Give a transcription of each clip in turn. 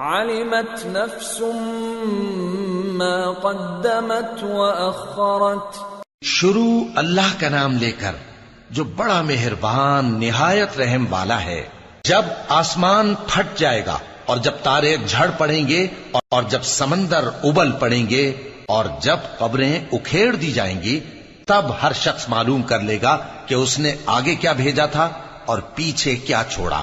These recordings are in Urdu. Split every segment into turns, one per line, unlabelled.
علمت نفس ما قدمت وأخرت
شروع اللہ کا نام لے کر جو بڑا مہربان نہایت رحم والا ہے۔ جب آسمان پھٹ جائے گا اور جب تارے جھڑ پڑیں گے اور جب سمندر ابل پڑیں گے اور جب قبریں اکھیڑ دی جائیں گی تب ہر شخص معلوم کر لے گا کہ اس نے آگے کیا بھیجا تھا اور پیچھے کیا چھوڑا۔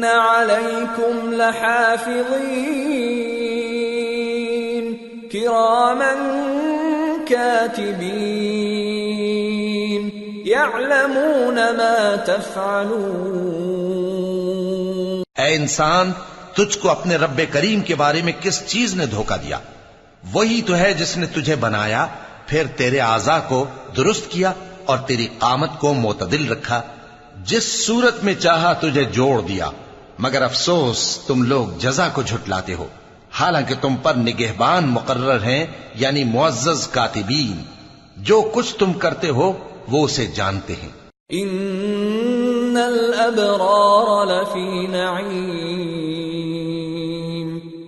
وإن عليكم لحافظين كراما كاتبين يعلمون ما تفعلون
اے انسان، تجھ کو اپنے رب کریم کے بارے میں کس چیز نے دھوکہ دیا؟ وہی تو ہے جس نے تجھے بنایا، پھر تیرے اعضا کو درست کیا اور تیری قامت کو معتدل رکھا، جس صورت میں چاہا تجھے جوڑ دیا۔ مگر افسوس، تم لوگ جزا کو جھٹلاتے ہو۔ حالانکہ تم پر نگہبان مقرر ہیں یعنی معزز کاتبین۔ جو کچھ تم کرتے ہو، وہ اسے جانتے ہیں۔
ان الابرار لفی نعیم۔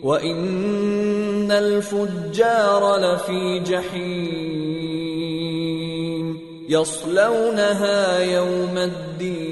وان الفجار لفی جحیم یصلونها یوم الدین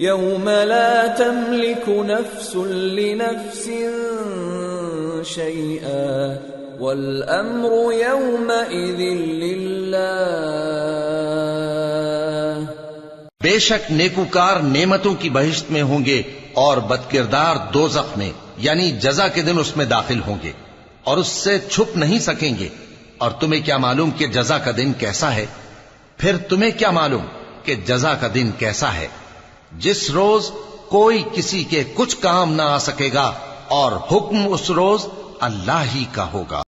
يوم لا تملك نفس لنفس شيئا والأمر يومئذ لله
بے شک نیکوکار نعمتوں کی بہشت میں ہوں گے اور بدکردار دوزخ میں یعنی جزا کے دن اس میں داخل ہوں گے اور اس سے چھپ نہیں سکیں گے۔ اور تمہیں کیا معلوم کہ جزا کا دن کیسا ہے؟ پھر تمہیں کیا معلوم کہ جزا کا دن کیسا ہے؟ جس روز کوئی کسی کے کچھ کام نہ آ سکے گا اور حکم اس روز اللہ ہی کا ہوگا۔